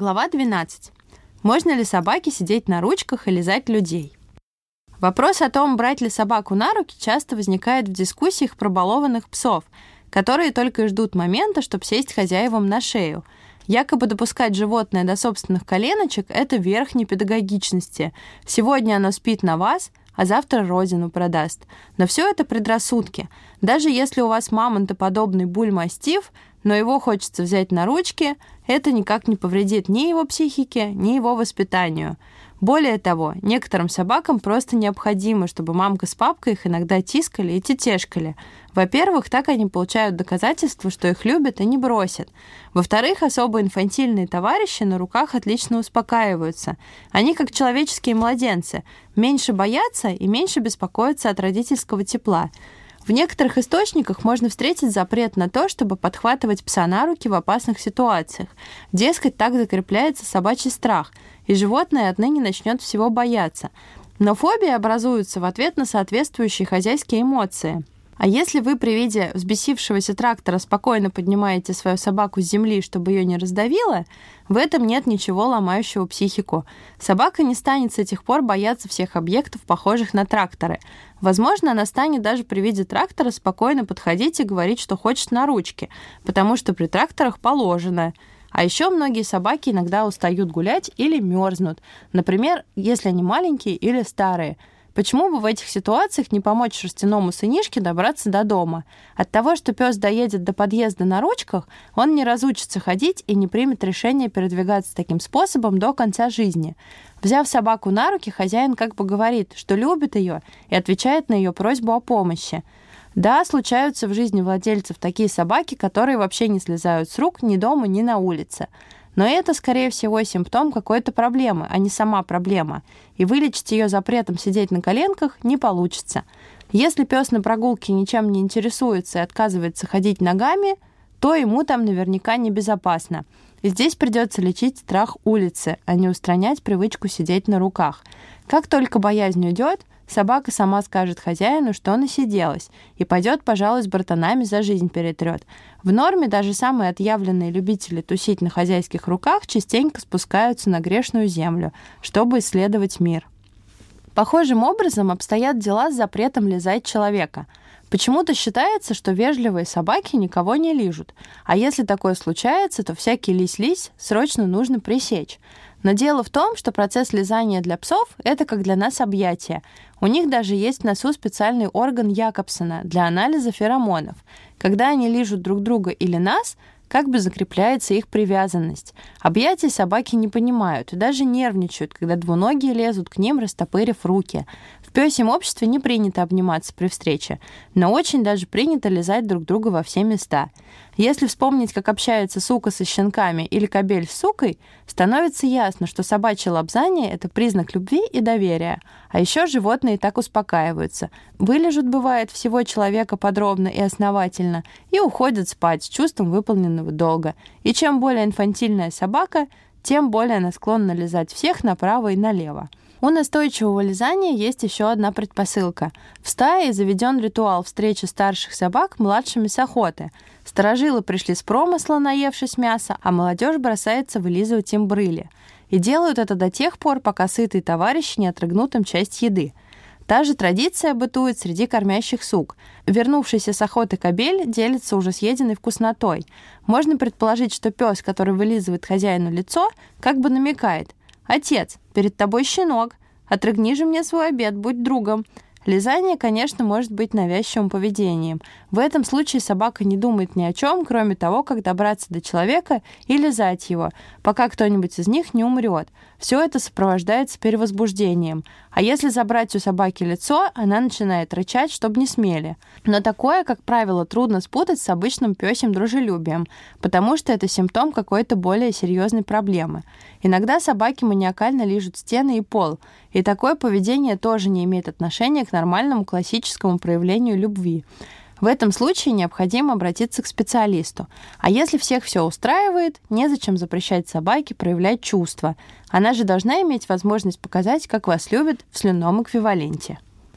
Глава 12. Можно ли собаке сидеть на ручках и лизать людей? Вопрос о том, брать ли собаку на руки, часто возникает в дискуссиях про балованных псов, которые только и ждут момента, чтобы сесть хозяевам на шею. Якобы допускать животное до собственных коленочек – это верх непедагогичности. Сегодня оно спит на вас, а завтра родину продаст. Но все это предрассудки. Даже если у вас мамонтоподобный буль-мастиф – но его хочется взять на ручки, это никак не повредит ни его психике, ни его воспитанию. Более того, некоторым собакам просто необходимо, чтобы мамка с папкой их иногда тискали и тетешкали. Во-первых, так они получают доказательство, что их любят и не бросят. Во-вторых, особо инфантильные товарищи на руках отлично успокаиваются. Они как человеческие младенцы, меньше боятся и меньше беспокоятся от родительского тепла. В некоторых источниках можно встретить запрет на то, чтобы подхватывать пса на руки в опасных ситуациях. Дескать, так закрепляется собачий страх, и животное отныне начнет всего бояться. Но фобии образуются в ответ на соответствующие хозяйские эмоции – а если вы при виде взбесившегося трактора спокойно поднимаете свою собаку с земли, чтобы ее не раздавило, в этом нет ничего ломающего психику. Собака не станет с этих пор бояться всех объектов, похожих на тракторы. Возможно, она станет даже при виде трактора спокойно подходить и говорить, что хочет на ручке, потому что при тракторах положено. А еще многие собаки иногда устают гулять или мерзнут. Например, если они маленькие или старые – Почему бы в этих ситуациях не помочь шерстяному сынишке добраться до дома? От того, что пес доедет до подъезда на ручках, он не разучится ходить и не примет решение передвигаться таким способом до конца жизни. Взяв собаку на руки, хозяин как бы говорит, что любит ее и отвечает на ее просьбу о помощи. Да, случаются в жизни владельцев такие собаки, которые вообще не слезают с рук ни дома, ни на улице. Но это, скорее всего, симптом какой-то проблемы, а не сама проблема. И вылечить ее запретом сидеть на коленках не получится. Если пес на прогулке ничем не интересуется и отказывается ходить ногами, то ему там наверняка небезопасно. И здесь придется лечить страх улицы, а не устранять привычку сидеть на руках. Как только боязнь уйдет, Собака сама скажет хозяину, что насиделась, и пойдет, пожалуй, с братанами за жизнь перетрет. В норме даже самые отъявленные любители тусить на хозяйских руках частенько спускаются на грешную землю, чтобы исследовать мир. Похожим образом обстоят дела с запретом лизать человека. Почему-то считается, что вежливые собаки никого не лижут, а если такое случается, то всякий лись-лись срочно нужно пресечь. Но дело в том, что процесс лизания для псов — это как для нас объятие. У них даже есть в носу специальный орган Якобсона для анализа феромонов. Когда они лижут друг друга или нас, как бы закрепляется их привязанность. Объятия собаки не понимают и даже нервничают, когда двуногие лезут к ним, растопырив руки. В пёсьем обществе не принято обниматься при встрече, но очень даже принято лизать друг друга во все места. Если вспомнить, как общается сука со щенками или кобель с сукой, становится ясно, что собачье лобзание — это признак любви и доверия. А еще животные так успокаиваются. Вылежут, бывает, всего человека подробно и основательно и уходят спать с чувством выполненного долга. И чем более инфантильная собака, тем более она склонна лизать всех направо и налево. У настойчивого лизания есть еще одна предпосылка. В стае заведен ритуал встречи старших собак младшими с охоты. Сторожилы пришли с промысла, наевшись мяса, а молодежь бросается вылизывать им брыли. И делают это до тех пор, пока сытые товарищи не отрыгнут им часть еды. Та же традиция бытует среди кормящих сук. Вернувшийся с охоты кобель делится уже съеденной вкуснотой. Можно предположить, что пес, который вылизывает хозяину лицо, как бы намекает «Отец, перед тобой щенок. Отрыгни же мне свой обед, будь другом». Лизание, конечно, может быть навязчивым поведением. В этом случае собака не думает ни о чем, кроме того, как добраться до человека и лизать его, пока кто-нибудь из них не умрет. Все это сопровождается перевозбуждением. А если забрать у собаки лицо, она начинает рычать, чтобы не смели. Но такое, как правило, трудно спутать с обычным пёсим дружелюбием, потому что это симптом какой-то более серьезной проблемы. Иногда собаки маниакально лижут стены и пол, и такое поведение тоже не имеет отношения к нормальному классическому проявлению любви. В этом случае необходимо обратиться к специалисту. А если всех все устраивает, незачем запрещать собаке проявлять чувства. Она же должна иметь возможность показать, как вас любят в слюнном эквиваленте.